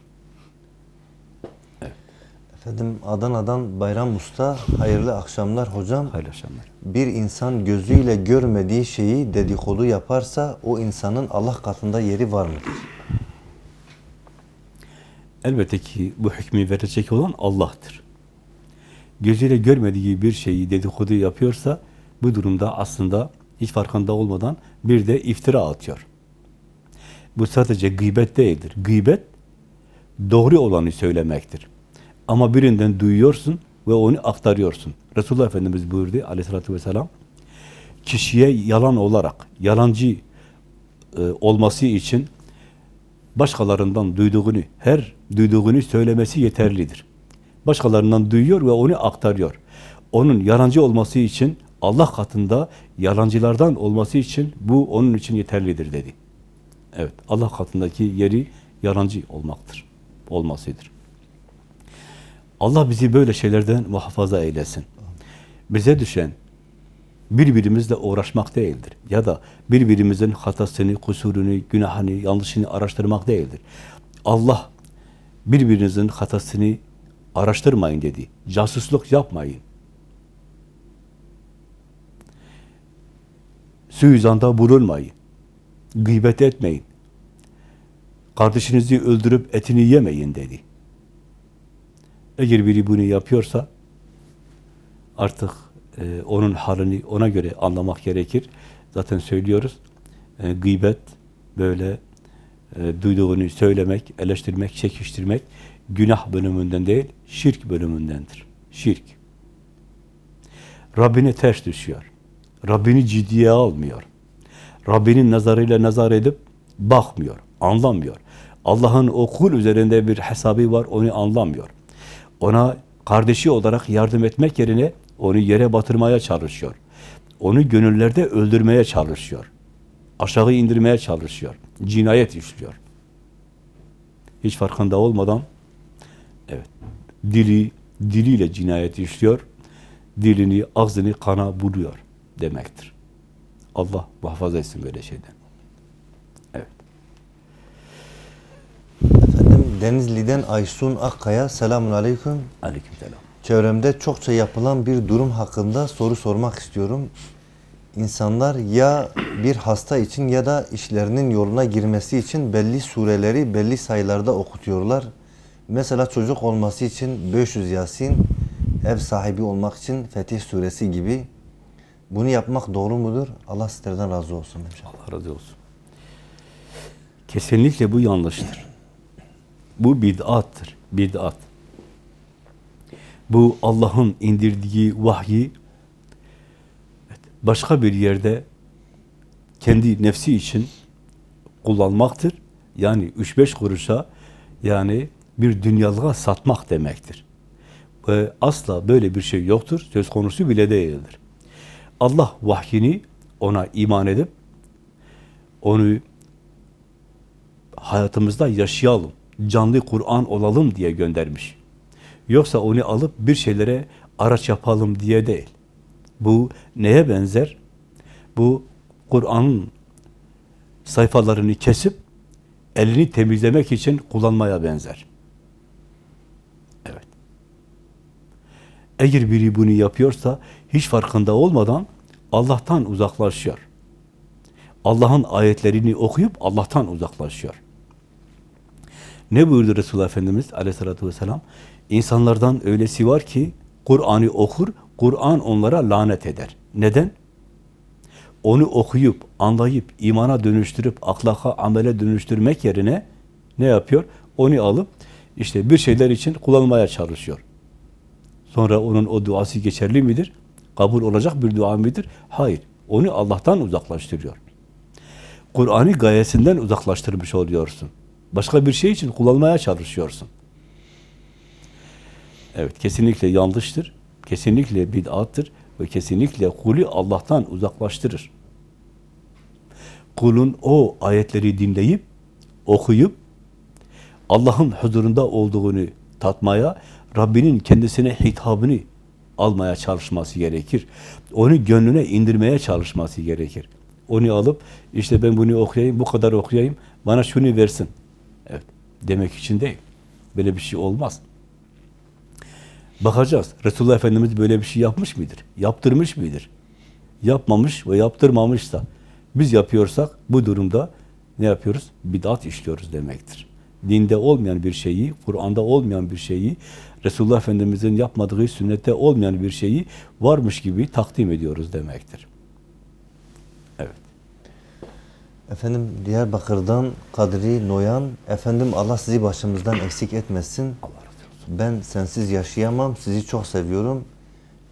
Efendim Adana'dan Bayram Usta hayırlı akşamlar hocam. Hayırlı akşamlar. Bir insan gözüyle görmediği şeyi dedikodu yaparsa o insanın Allah katında yeri var mıdır? Elbette ki bu hükmü verecek olan Allah'tır. Gözüyle görmediği bir şeyi dedikodu yapıyorsa bu durumda aslında hiç farkında olmadan bir de iftira atıyor. Bu sadece gıybet değildir. Gıybet doğru olanı söylemektir. Ama birinden duyuyorsun ve onu aktarıyorsun. Resulullah Efendimiz buyurdu aleyhissalatü vesselam kişiye yalan olarak, yalancı e, olması için başkalarından duyduğunu, her duyduğunu söylemesi yeterlidir. Başkalarından duyuyor ve onu aktarıyor. Onun yalancı olması için Allah katında yalancılardan olması için bu onun için yeterlidir dedi. Evet, Allah katındaki yeri yalancı olmaktır, olmasıdır. Allah bizi böyle şeylerden muhafaza eylesin. Bize düşen birbirimizle uğraşmak değildir. Ya da birbirimizin hatasını, kusurunu, günahını, yanlışını araştırmak değildir. Allah birbirinizin hatasını araştırmayın dedi. Casusluk yapmayın. Suizanda bulunmayın. Gıybet etmeyin. Kardeşinizi öldürüp etini yemeyin dedi. Eğer biri bunu yapıyorsa artık e, onun halini ona göre anlamak gerekir. Zaten söylüyoruz. E, gıybet böyle e, duyduğunu söylemek, eleştirmek, çekiştirmek günah bölümünden değil, şirk bölümündendir. Şirk. Rabbine ters düşüyor. Rabbini ciddiye almıyor. Rabbinin nazarıyla nazar edip bakmıyor, anlamıyor. Allah'ın o kul üzerinde bir hesabı var, onu anlamıyor. Ona kardeşi olarak yardım etmek yerine onu yere batırmaya çalışıyor. Onu gönüllerde öldürmeye çalışıyor. Aşağı indirmeye çalışıyor. Cinayet işliyor. Hiç farkında olmadan evet dili diliyle cinayet işliyor. Dilini, ağzını kana buluyor demektir. Allah muhafaza etsin böyle şeyden. Evet. Efendim Denizli'den Aysun Akkaya selamun aleyküm. Aleykümselam. Çevremde çokça yapılan bir durum hakkında soru sormak istiyorum. İnsanlar ya bir hasta için ya da işlerinin yoluna girmesi için belli sureleri belli sayılarda okutuyorlar. Mesela çocuk olması için 500 Yasin, ev sahibi olmak için Fetih suresi gibi. Bunu yapmak doğru mudur? Allah sizlerden razı olsun. demiş. Allah razı olsun. Kesinlikle bu yanlıştır. Bu bid'attır. Bid'at. Bu Allah'ın indirdiği vahyi başka bir yerde kendi nefsi için kullanmaktır. Yani 3-5 kuruşa yani bir dünyalığa satmak demektir. Ve asla böyle bir şey yoktur. Söz konusu bile değildir. Allah vahyini ona iman edip onu hayatımızda yaşayalım, canlı Kur'an olalım diye göndermiş. Yoksa onu alıp bir şeylere araç yapalım diye değil. Bu neye benzer? Bu Kur'an'ın sayfalarını kesip elini temizlemek için kullanmaya benzer. Evet. Eğer biri bunu yapıyorsa hiç farkında olmadan Allah'tan uzaklaşıyor. Allah'ın ayetlerini okuyup Allah'tan uzaklaşıyor. Ne buyurdu Resulullah Efendimiz aleyhissalatü vesselam? İnsanlardan öylesi var ki Kur'an'ı okur, Kur'an onlara lanet eder. Neden? Onu okuyup, anlayıp, imana dönüştürüp, ahlaka, amele dönüştürmek yerine ne yapıyor? Onu alıp işte bir şeyler için kullanmaya çalışıyor. Sonra onun o duası geçerli midir? Kabul olacak bir dua mıdır? Hayır. Onu Allah'tan uzaklaştırıyor. Kur'an'ı gayesinden uzaklaştırmış oluyorsun. Başka bir şey için kullanmaya çalışıyorsun. Evet, kesinlikle yanlıştır. Kesinlikle bid'attır ve kesinlikle kulü Allah'tan uzaklaştırır. Kulun o ayetleri dinleyip, okuyup, Allah'ın huzurunda olduğunu tatmaya, Rabbinin kendisine hitabını almaya çalışması gerekir. Onu gönlüne indirmeye çalışması gerekir. Onu alıp, işte ben bunu okuyayım, bu kadar okuyayım, bana şunu versin. Demek için değil. Böyle bir şey olmaz. Bakacağız. Resulullah Efendimiz böyle bir şey yapmış mıdır? Yaptırmış mıdır? Yapmamış ve yaptırmamışsa, biz yapıyorsak bu durumda ne yapıyoruz? Bid'at işliyoruz demektir. Dinde olmayan bir şeyi, Kur'an'da olmayan bir şeyi, Resulullah Efendimiz'in yapmadığı sünnette olmayan bir şeyi varmış gibi takdim ediyoruz demektir. Evet. Efendim Diyarbakır'dan Kadri Noyan, efendim Allah sizi başımızdan eksik etmesin. Allah razı olsun. Ben sensiz yaşayamam, sizi çok seviyorum.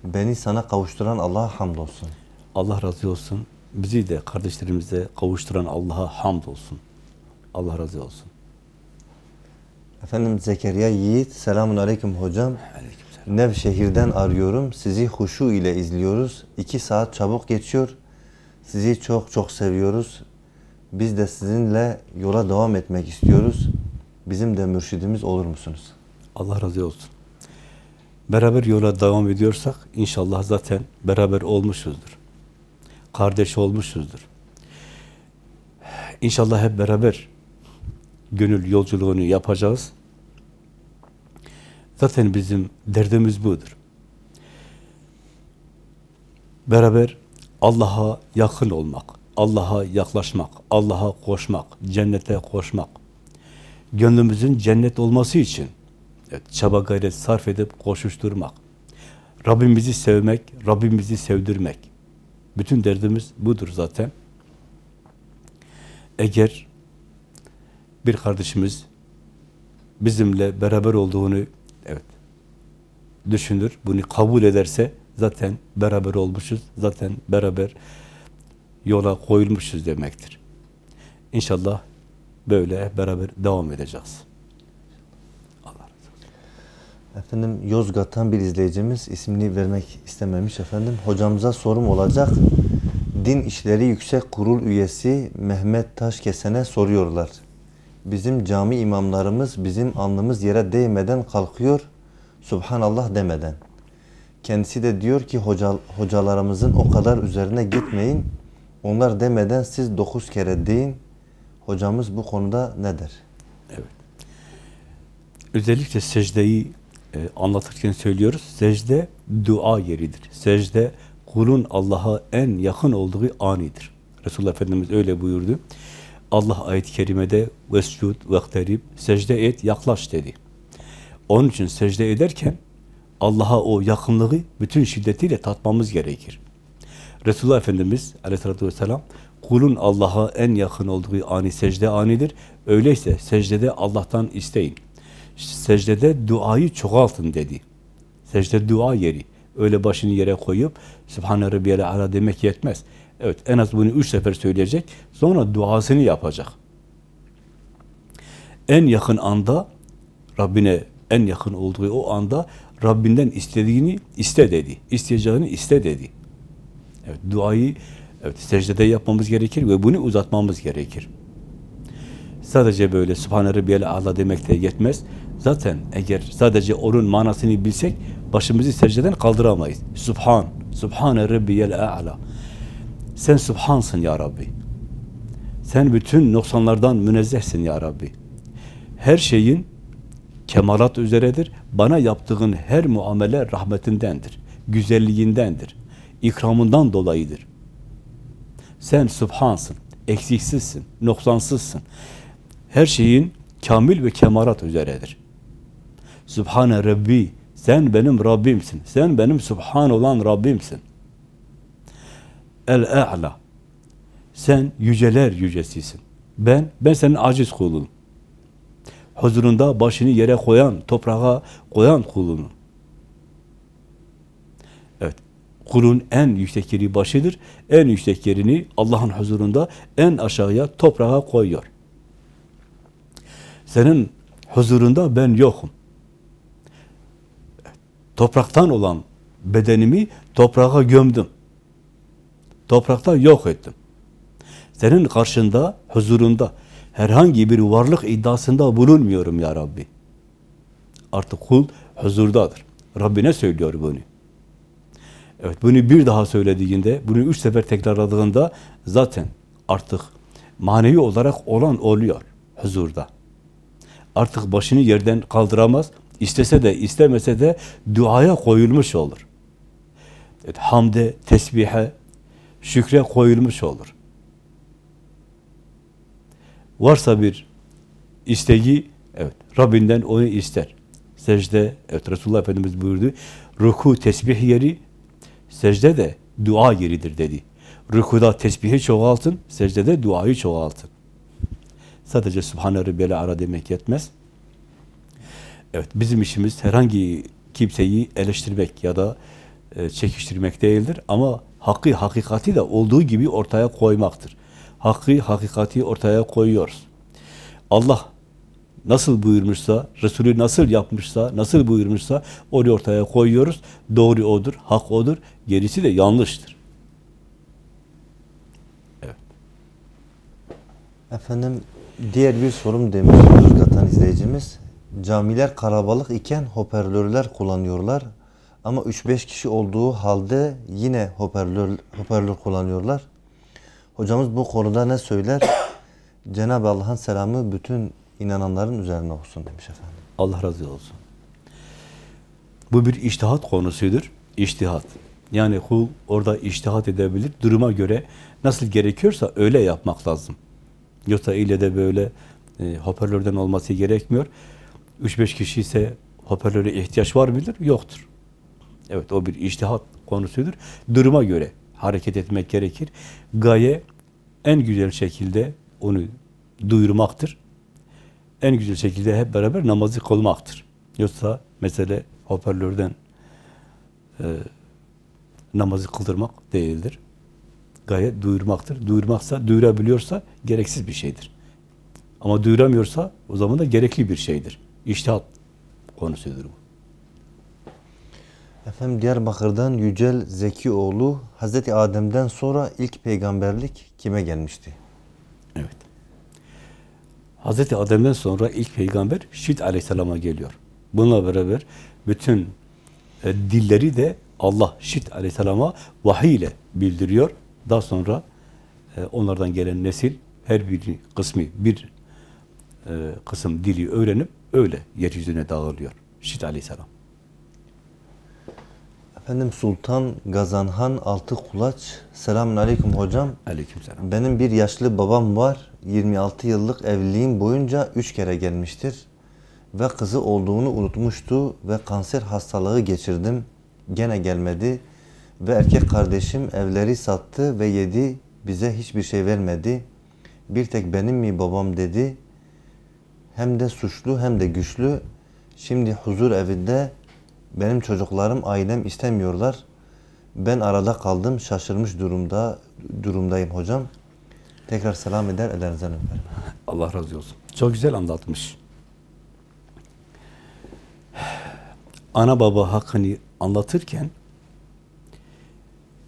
Beni sana kavuşturan Allah'a hamdolsun. Allah razı olsun. Bizi de kardeşlerimize kavuşturan Allah'a hamdolsun. Allah razı olsun. Efendim Zekeriya Yiğit, selamun aleyküm hocam. Aleykümselam. Nevşehir'den arıyorum. Sizi huşu ile izliyoruz. İki saat çabuk geçiyor. Sizi çok çok seviyoruz. Biz de sizinle yola devam etmek istiyoruz. Bizim de mürşidimiz olur musunuz? Allah razı olsun. Beraber yola devam ediyorsak inşallah zaten beraber olmuşuzdur. Kardeş olmuşuzdur. İnşallah hep beraber gönül yolculuğunu yapacağız. Zaten bizim derdimiz budur. Beraber Allah'a yakın olmak, Allah'a yaklaşmak, Allah'a koşmak, cennete koşmak. Gönlümüzün cennet olması için evet, çaba gayret sarf edip koşuşturmak. Rabbimizi sevmek, Rabbimizi sevdirmek. Bütün derdimiz budur zaten. Eğer bir kardeşimiz bizimle beraber olduğunu evet düşünür, bunu kabul ederse zaten beraber olmuşuz, zaten beraber yola koyulmuşuz demektir. İnşallah böyle beraber devam edeceğiz. Efendim Yozgat'tan bir izleyicimiz ismini vermek istememiş efendim. Hocamıza sorum olacak. Din İşleri Yüksek Kurul üyesi Mehmet Taşkesen'e soruyorlar. Bizim cami imamlarımız bizim alnımız yere değmeden kalkıyor. Subhanallah demeden. Kendisi de diyor ki hoca, hocalarımızın o kadar üzerine gitmeyin. Onlar demeden siz dokuz kere deyin. Hocamız bu konuda ne der? Özellikle secdeyi e, anlatırken söylüyoruz. Secde dua yeridir. Secde kulun Allah'a en yakın olduğu anidir. Resulullah Efendimiz öyle buyurdu. Allah ayet-i kerimede vescud vekterib secde et yaklaş dedi. Onun için secde ederken Allah'a o yakınlığı bütün şiddetiyle tatmamız gerekir. Resulullah Efendimiz aleyhissalatü vesselam kulun Allah'a en yakın olduğu ani secde anidir. Öyleyse secdede Allah'tan isteyin. Secdede duayı çoğaltın dedi. Secde dua yeri. Öyle başını yere koyup Sübhane Rabbiyel Ala demek yetmez. Evet en az bunu üç sefer söyleyecek. Sonra duasını yapacak. En yakın anda Rabbine en yakın olduğu o anda Rabbinden istediğini iste dedi. İsteyeceğini iste dedi. Evet, duayı evet, secdede yapmamız gerekir ve bunu uzatmamız gerekir. Sadece böyle Sübhane Rabbiyel Ala demek de yetmez. Zaten eğer sadece onun manasını bilsek başımızı secdeden kaldıramayız. Subhan, Subhane Rabbiyel A'la. Sen Subhansın ya Rabbi. Sen bütün noksanlardan münezzehsin ya Rabbi. Her şeyin kemalat üzeredir. Bana yaptığın her muamele rahmetindendir. Güzelliğindendir. İkramından dolayıdır. Sen Subhansın. Eksiksizsin. Noksansızsın. Her şeyin kamil ve kemalat üzeredir. Subhane Rabbi Sen benim Rabbimsin. Sen benim Subhan olan Rabbimsin. El-E'la. Sen yüceler yücesisin. Ben, ben senin aciz kulunum. Huzurunda başını yere koyan, toprağa koyan kulunum. Evet, kulun en yüksek yeri başıdır. En yüksek yerini Allah'ın huzurunda en aşağıya toprağa koyuyor. Senin huzurunda ben yokum. Topraktan olan bedenimi toprağa gömdüm. Toprakta yok ettim. Senin karşında, huzurunda herhangi bir varlık iddiasında bulunmuyorum ya Rabbi. Artık kul huzurdadır. Rabbine söylüyor bunu. Evet bunu bir daha söylediğinde, bunu üç sefer tekrarladığında zaten artık manevi olarak olan oluyor huzurda. Artık başını yerden kaldıramaz. İstese de istemese de duaya koyulmuş olur. Evet, hamde, tesbihe, şükre koyulmuş olur. Varsa bir isteği, evet Rabbinden onu ister. Secde, evet Resulullah Efendimiz buyurdu, ruku tesbih yeri, secde de dua yeridir dedi. Rükuda tesbihi çoğaltın, secdede duayı çoğaltın. Sadece Subhane Rabbiyale ara demek yetmez. Evet, bizim işimiz herhangi kimseyi eleştirmek ya da e, çekiştirmek değildir. Ama hakkı, hakikati de olduğu gibi ortaya koymaktır. Hakkı, hakikati ortaya koyuyoruz. Allah nasıl buyurmuşsa, Resulü nasıl yapmışsa, nasıl buyurmuşsa onu ortaya koyuyoruz. Doğru odur, hak odur, gerisi de yanlıştır. Efendim diğer bir sorum demiş Yozgat'tan izleyicimiz. Camiler kalabalık iken hoparlörler kullanıyorlar. Ama 3-5 kişi olduğu halde yine hoparlör, hoparlör kullanıyorlar. Hocamız bu konuda ne söyler? Cenab-ı Allah'ın selamı bütün inananların üzerine olsun demiş efendim. Allah razı olsun. Bu bir iştihat konusudur. İştihat. Yani kul orada iştihat edebilir. Duruma göre nasıl gerekiyorsa öyle yapmak lazım. Yoksa ile de böyle e, hoparlörden olması gerekmiyor. 3-5 kişi ise hoparlöre ihtiyaç var mıdır? Yoktur. Evet o bir iştihat konusudur. Duruma göre hareket etmek gerekir. Gaye en güzel şekilde onu duyurmaktır. En güzel şekilde hep beraber namazı kılmaktır. Yoksa mesele hoparlörden e, namazı kıldırmak değildir. Gaye duyurmaktır. Duyurmaksa, duyurabiliyorsa gereksiz bir şeydir. Ama duyuramıyorsa o zaman da gerekli bir şeydir. İştihat konusudur bu. Efendim Diyarbakır'dan Yücel Zekioğlu Hazreti Adem'den sonra ilk peygamberlik kime gelmişti? Evet. Hazreti Adem'den sonra ilk peygamber Şit Aleyhisselam'a geliyor. Bununla beraber bütün e, dilleri de Allah Şit Aleyhisselam'a vahiy ile bildiriyor. Daha sonra e, onlardan gelen nesil her bir kısmı bir e, kısım dili öğrenip öyle yeryüzüne dağılıyor. Şit Aleyhisselam. Efendim Sultan Gazanhan Altı Kulaç Selamun Aleyküm hocam. Aleykümselam. Benim bir yaşlı babam var. 26 yıllık evliliğim boyunca 3 kere gelmiştir. Ve kızı olduğunu unutmuştu ve kanser hastalığı geçirdim. Gene gelmedi. Ve erkek kardeşim evleri sattı ve yedi. Bize hiçbir şey vermedi. Bir tek benim mi babam dedi. Hem de suçlu hem de güçlü. Şimdi huzur evinde benim çocuklarım ailem istemiyorlar. Ben arada kaldım. Şaşırmış durumda durumdayım hocam. Tekrar selam eder ellerinizden öperim. Allah razı olsun. Çok güzel anlatmış. Ana baba hakkını anlatırken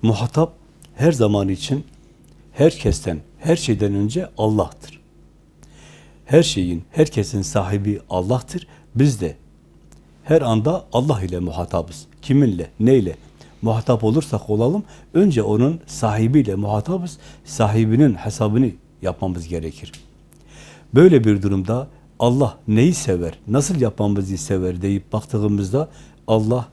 muhatap her zaman için herkesten, her şeyden önce Allah'tır. Her şeyin, herkesin sahibi Allah'tır. Biz de her anda Allah ile muhatabız. Kiminle, neyle muhatap olursak olalım, önce onun sahibiyle muhatabız. Sahibinin hesabını yapmamız gerekir. Böyle bir durumda Allah neyi sever, nasıl yapmamızı sever deyip baktığımızda Allah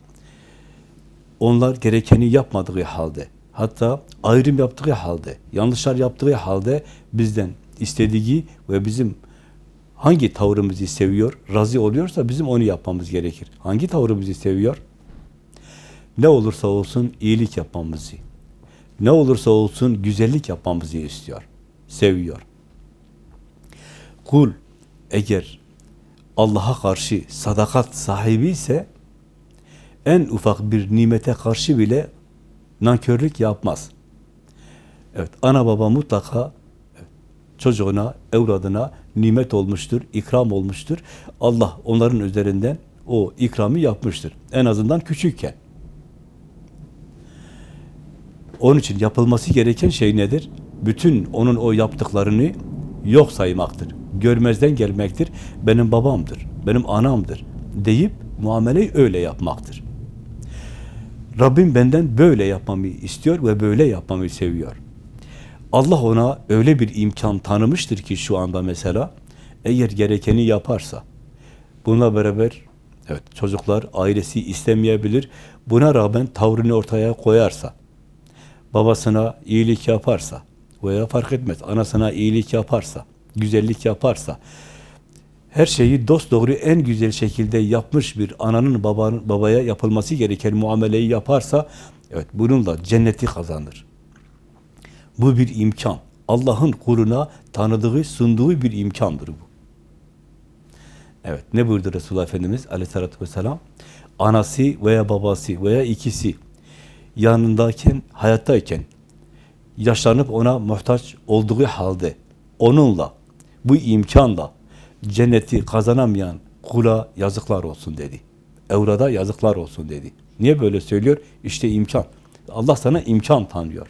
onlar gerekeni yapmadığı halde, hatta ayrım yaptığı halde, yanlışlar yaptığı halde bizden istediği ve bizim hangi tavrımızı seviyor, razı oluyorsa bizim onu yapmamız gerekir. Hangi tavrımızı seviyor? Ne olursa olsun iyilik yapmamızı, ne olursa olsun güzellik yapmamızı istiyor, seviyor. Kul eğer Allah'a karşı sadakat sahibi ise en ufak bir nimete karşı bile nankörlük yapmaz. Evet, ana baba mutlaka çocuğuna, evladına nimet olmuştur, ikram olmuştur. Allah onların üzerinden o ikramı yapmıştır. En azından küçükken. Onun için yapılması gereken şey nedir? Bütün onun o yaptıklarını yok saymaktır. Görmezden gelmektir. Benim babamdır, benim anamdır deyip muameleyi öyle yapmaktır. Rabbim benden böyle yapmamı istiyor ve böyle yapmamı seviyor. Allah ona öyle bir imkan tanımıştır ki şu anda mesela eğer gerekeni yaparsa bununla beraber evet çocuklar ailesi istemeyebilir. Buna rağmen tavrını ortaya koyarsa babasına iyilik yaparsa veya fark etmez anasına iyilik yaparsa güzellik yaparsa her şeyi dost doğru en güzel şekilde yapmış bir ananın babanın babaya yapılması gereken muameleyi yaparsa evet bununla cenneti kazanır. Bu bir imkan. Allah'ın kuluna tanıdığı, sunduğu bir imkandır bu. Evet, ne buyurdu Resulullah Efendimiz aleyhissalatü vesselam? Anası veya babası veya ikisi yanındayken, hayattayken yaşlanıp ona muhtaç olduğu halde onunla, bu imkanla cenneti kazanamayan kula yazıklar olsun dedi. Evrada yazıklar olsun dedi. Niye böyle söylüyor? İşte imkan. Allah sana imkan tanıyor.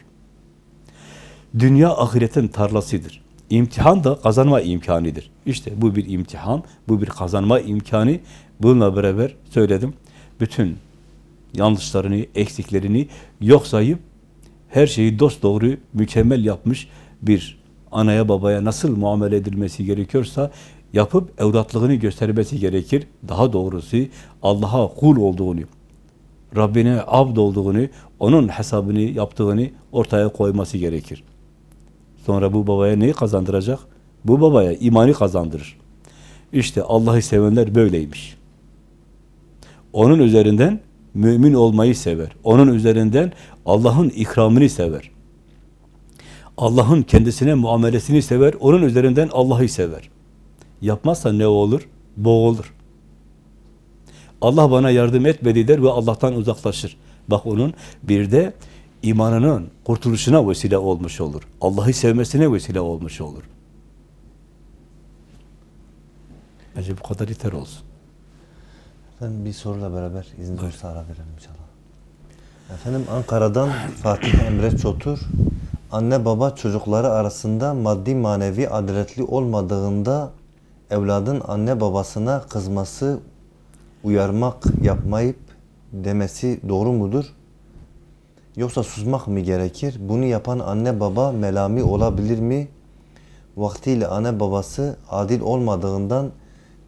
Dünya ahiretin tarlasıdır. İmtihan da kazanma imkanıdır. İşte bu bir imtihan, bu bir kazanma imkanı. Bununla beraber söyledim. Bütün yanlışlarını, eksiklerini yok sayıp her şeyi dost doğru, mükemmel yapmış bir anaya babaya nasıl muamele edilmesi gerekiyorsa yapıp evlatlığını göstermesi gerekir. Daha doğrusu Allah'a kul olduğunu, Rabbine abd olduğunu, onun hesabını yaptığını ortaya koyması gerekir. Sonra bu babaya neyi kazandıracak? Bu babaya imanı kazandırır. İşte Allah'ı sevenler böyleymiş. Onun üzerinden mümin olmayı sever. Onun üzerinden Allah'ın ikramını sever. Allah'ın kendisine muamelesini sever. Onun üzerinden Allah'ı sever. Yapmazsa ne olur? Boğulur. Allah bana yardım etmedi der ve Allah'tan uzaklaşır. Bak onun bir de imanının kurtuluşuna vesile olmuş olur. Allah'ı sevmesine vesile olmuş olur. Bence bu kadar yeter olsun. Efendim bir soruyla beraber izin olursa ara verelim inşallah. Efendim Ankara'dan Fatih Emre Çotur. Anne baba çocukları arasında maddi manevi adaletli olmadığında evladın anne babasına kızması, uyarmak yapmayıp demesi doğru mudur? Yoksa susmak mı gerekir? Bunu yapan anne baba melami olabilir mi? Vaktiyle anne babası adil olmadığından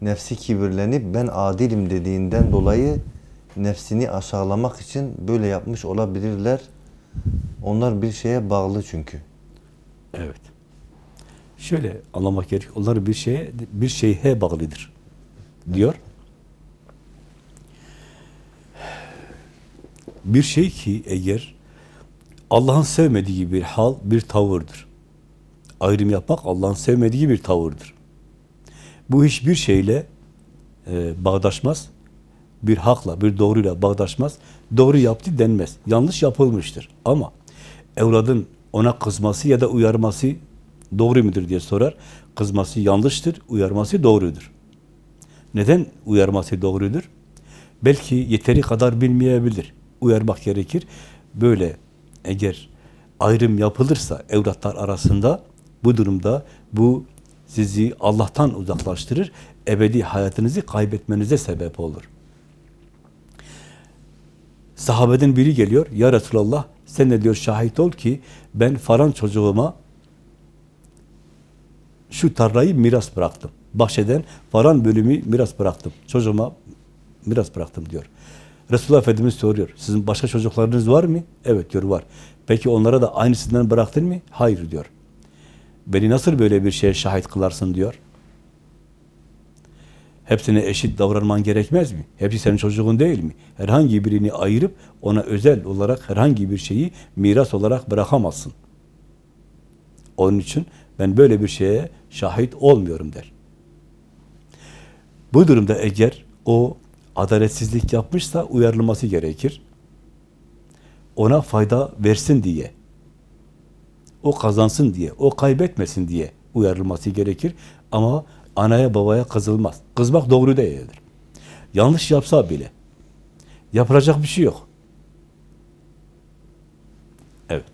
nefsi kibirlenip ben adilim dediğinden dolayı nefsini aşağılamak için böyle yapmış olabilirler. Onlar bir şeye bağlı çünkü. Evet. Şöyle anlamak gerek. Onlar bir şeye bir şeyhe bağlıdır. Diyor. Bir şey ki eğer Allah'ın sevmediği bir hal, bir tavırdır. Ayrım yapmak Allah'ın sevmediği bir tavırdır. Bu hiçbir şeyle e, bağdaşmaz. Bir hakla, bir doğruyla bağdaşmaz. Doğru yaptı denmez. Yanlış yapılmıştır. Ama evladın ona kızması ya da uyarması doğru mudur diye sorar. Kızması yanlıştır, uyarması doğrudur. Neden uyarması doğrudur? Belki yeteri kadar bilmeyebilir. Uyarmak gerekir. Böyle eğer ayrım yapılırsa evlatlar arasında bu durumda bu sizi Allah'tan uzaklaştırır, ebedi hayatınızı kaybetmenize sebep olur. Sahabeden biri geliyor, ya Resulallah sen de diyor şahit ol ki ben falan çocuğuma şu tarlayı miras bıraktım. Bahçeden falan bölümü miras bıraktım. Çocuğuma miras bıraktım diyor. Resulullah Efendimiz soruyor. Sizin başka çocuklarınız var mı? Evet diyor var. Peki onlara da aynısından bıraktın mı? Hayır diyor. Beni nasıl böyle bir şeye şahit kılarsın diyor. Hepsine eşit davranman gerekmez mi? Hepsi senin çocuğun değil mi? Herhangi birini ayırıp ona özel olarak herhangi bir şeyi miras olarak bırakamazsın. Onun için ben böyle bir şeye şahit olmuyorum der. Bu durumda eğer o adaletsizlik yapmışsa uyarılması gerekir. Ona fayda versin diye, o kazansın diye, o kaybetmesin diye uyarılması gerekir. Ama anaya babaya kızılmaz. Kızmak doğru değildir. Yanlış yapsa bile. Yapılacak bir şey yok. Evet.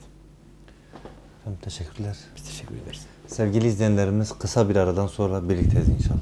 Efendim teşekkürler. Biz teşekkür ederiz. Sevgili izleyenlerimiz kısa bir aradan sonra birlikteyiz inşallah.